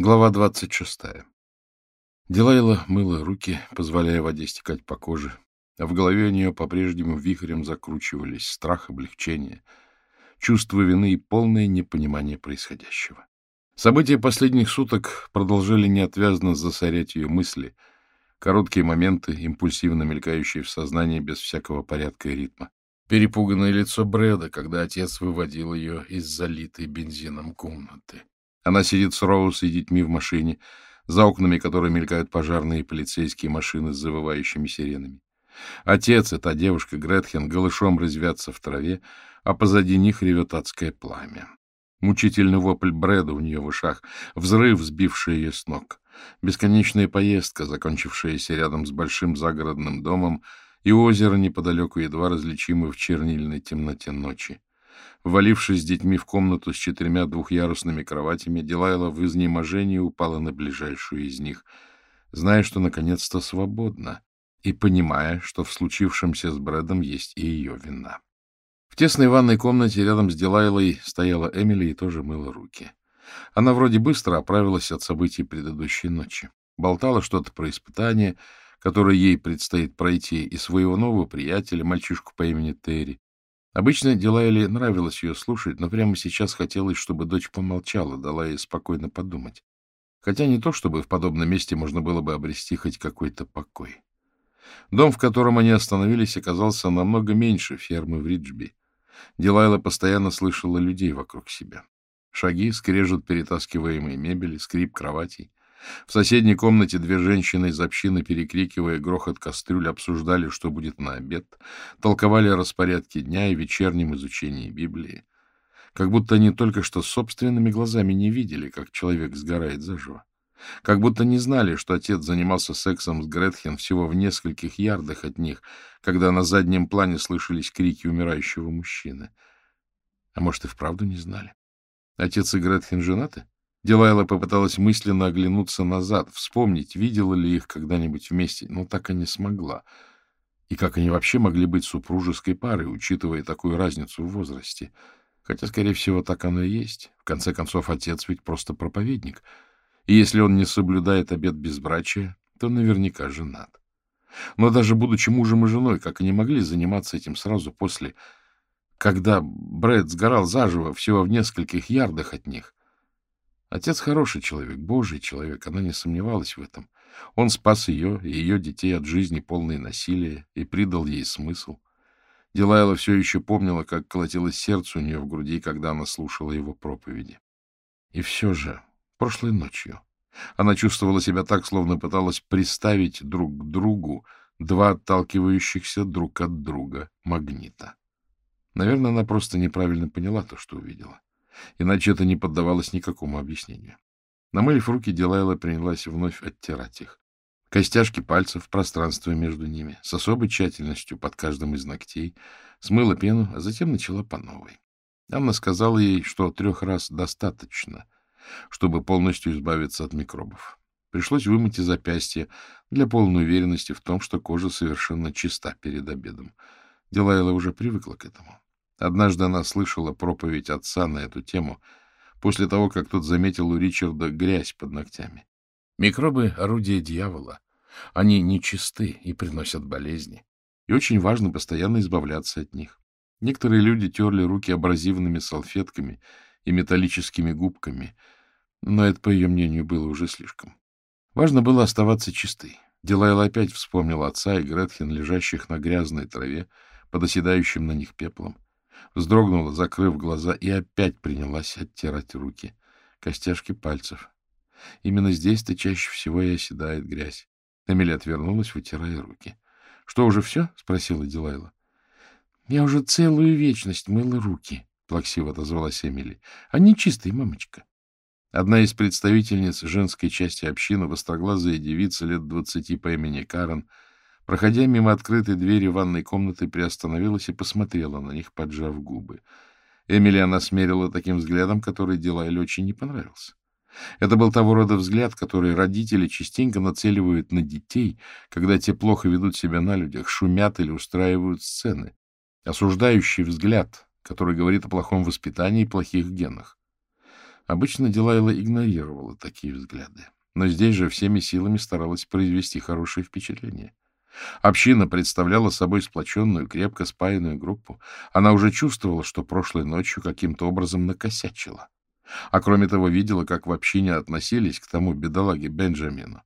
Глава двадцать шестая. Делайла мыла руки, позволяя воде стекать по коже, а в голове у нее по-прежнему вихрем закручивались страх, облегчение, чувство вины и полное непонимание происходящего. События последних суток продолжали неотвязно засорять ее мысли, короткие моменты, импульсивно мелькающие в сознании без всякого порядка и ритма. Перепуганное лицо Брэда, когда отец выводил ее из залитой бензином комнаты. Она сидит с Роуз и детьми в машине, за окнами которой мелькают пожарные и полицейские машины с завывающими сиренами. Отец и та девушка Гретхен голышом резвятся в траве, а позади них ревет адское пламя. Мучительный вопль Брэда у нее в ушах, взрыв, сбивший ее с ног. Бесконечная поездка, закончившаяся рядом с большим загородным домом, и озеро неподалеку, едва различимое в чернильной темноте ночи. Ввалившись с детьми в комнату с четырьмя двухъярусными кроватями, Дилайла в изнеможении упала на ближайшую из них, зная, что наконец-то свободна, и понимая, что в случившемся с Брэдом есть и ее вина. В тесной ванной комнате рядом с Дилайлой стояла Эмили и тоже мыла руки. Она вроде быстро оправилась от событий предыдущей ночи. Болтала что-то про испытание, которое ей предстоит пройти, и своего нового приятеля, мальчишку по имени Терри. Обычно Дилайле нравилось ее слушать, но прямо сейчас хотелось, чтобы дочь помолчала, дала ей спокойно подумать. Хотя не то, чтобы в подобном месте можно было бы обрести хоть какой-то покой. Дом, в котором они остановились, оказался намного меньше фермы в Риджби. Дилайла постоянно слышала людей вокруг себя. Шаги, скрежет перетаскиваемой мебели, скрип кроватей. В соседней комнате две женщины из общины, перекрикивая грохот кастрюль, обсуждали, что будет на обед, толковали о распорядке дня и вечернем изучении Библии. Как будто они только что собственными глазами не видели, как человек сгорает заживо. Как будто не знали, что отец занимался сексом с Гретхен всего в нескольких ярдах от них, когда на заднем плане слышались крики умирающего мужчины. А может, и вправду не знали? Отец и Гретхен женаты? Дилайла попыталась мысленно оглянуться назад, вспомнить, видела ли их когда-нибудь вместе, но так и не смогла. И как они вообще могли быть супружеской парой, учитывая такую разницу в возрасте? Хотя, скорее всего, так оно и есть. В конце концов, отец ведь просто проповедник. И если он не соблюдает обет безбрачия, то наверняка женат. Но даже будучи мужем и женой, как они могли заниматься этим сразу после, когда Брэд сгорал заживо всего в нескольких ярдах от них? Отец хороший человек, божий человек, она не сомневалась в этом. Он спас ее и ее детей от жизни полной насилия и придал ей смысл. Дилайла все еще помнила, как колотилось сердце у нее в груди, когда она слушала его проповеди. И все же, прошлой ночью, она чувствовала себя так, словно пыталась приставить друг к другу два отталкивающихся друг от друга магнита. Наверное, она просто неправильно поняла то, что увидела. Иначе это не поддавалось никакому объяснению. Намылив руки, Дилайла принялась вновь оттирать их. Костяшки пальцев, пространство между ними, с особой тщательностью под каждым из ногтей, смыла пену, а затем начала по новой. Анна сказала ей, что трех раз достаточно, чтобы полностью избавиться от микробов. Пришлось вымыть и запястье для полной уверенности в том, что кожа совершенно чиста перед обедом. Дилайла уже привыкла к этому. Однажды она слышала проповедь отца на эту тему после того, как тот заметил у Ричарда грязь под ногтями. Микробы — орудие дьявола. Они нечисты и приносят болезни. И очень важно постоянно избавляться от них. Некоторые люди терли руки абразивными салфетками и металлическими губками, но это, по ее мнению, было уже слишком. Важно было оставаться чистой. Дилайла опять вспомнила отца и Гретхен, лежащих на грязной траве, под оседающим на них пеплом вздрогнула, закрыв глаза, и опять принялась оттирать руки, костяшки пальцев. Именно здесь-то чаще всего и оседает грязь. Эмили отвернулась, вытирая руки. — Что, уже все? — спросила Дилайла. — Я уже целую вечность мыла руки, — плаксиво отозвалась Эмили. — Они чистые, мамочка. Одна из представительниц женской части общины, востроглазая девица лет двадцати по имени Карен, — Проходя мимо открытой двери ванной комнаты, приостановилась и посмотрела на них, поджав губы. Эмили она смерила таким взглядом, который Дилайле очень не понравился. Это был того рода взгляд, который родители частенько нацеливают на детей, когда те плохо ведут себя на людях, шумят или устраивают сцены. Осуждающий взгляд, который говорит о плохом воспитании и плохих генах. Обычно Дилайла игнорировала такие взгляды, но здесь же всеми силами старалась произвести хорошее впечатление. Община представляла собой сплоченную, крепко спаянную группу. Она уже чувствовала, что прошлой ночью каким-то образом накосячила. А кроме того, видела, как в общине относились к тому бедолаге Бенджамину.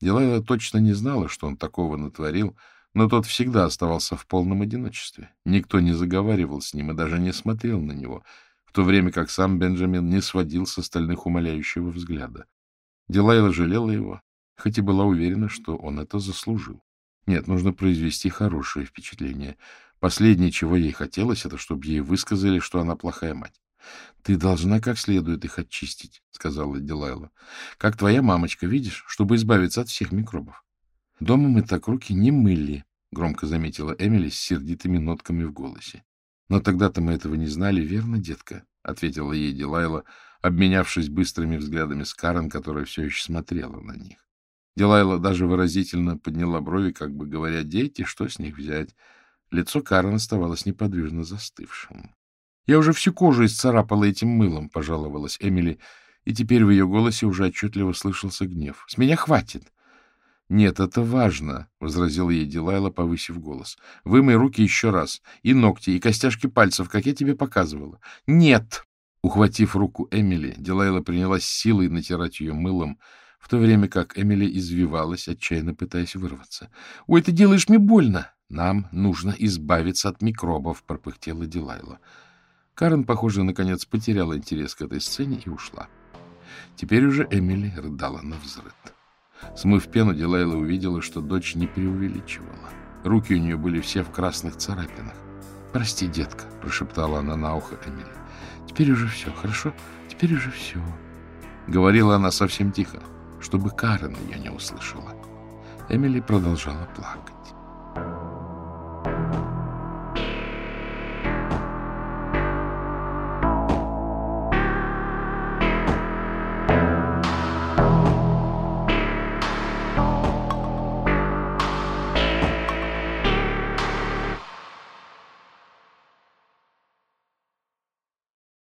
Дилайла точно не знала, что он такого натворил, но тот всегда оставался в полном одиночестве. Никто не заговаривал с ним и даже не смотрел на него, в то время как сам Бенджамин не сводил с остальных умоляющего взгляда. Дилайла жалела его, хоть и была уверена, что он это заслужил. Нет, нужно произвести хорошее впечатление. Последнее, чего ей хотелось, это чтобы ей высказали, что она плохая мать. — Ты должна как следует их очистить, — сказала Дилайла. — Как твоя мамочка, видишь, чтобы избавиться от всех микробов. — Дома мы так руки не мыли, — громко заметила Эмили с сердитыми нотками в голосе. — Но тогда-то мы этого не знали, верно, детка? — ответила ей Дилайла, обменявшись быстрыми взглядами с Карен, которая все еще смотрела на них. Дилайла даже выразительно подняла брови, как бы говоря, дети, что с них взять. Лицо Карен оставалось неподвижно застывшим. Я уже всю кожу исцарапала этим мылом, — пожаловалась Эмили, и теперь в ее голосе уже отчетливо слышался гнев. — С меня хватит. — Нет, это важно, — возразила ей Дилайла, повысив голос. — Вымой руки еще раз, и ногти, и костяшки пальцев, как я тебе показывала. — Нет! Ухватив руку Эмили, Дилайла принялась силой натирать ее мылом, в то время как Эмили извивалась, отчаянно пытаясь вырваться. — Ой, ты делаешь мне больно! — Нам нужно избавиться от микробов, — пропыхтела Дилайла. Карен, похоже, наконец потеряла интерес к этой сцене и ушла. Теперь уже Эмили рыдала на взрыд. Смыв пену, Дилайла увидела, что дочь не преувеличивала. Руки у нее были все в красных царапинах. — Прости, детка, — прошептала она на ухо Эмили. — Теперь уже все, хорошо? Теперь уже все. Говорила она совсем тихо, чтобы Карен ее не услышала. Эмили продолжала плакать.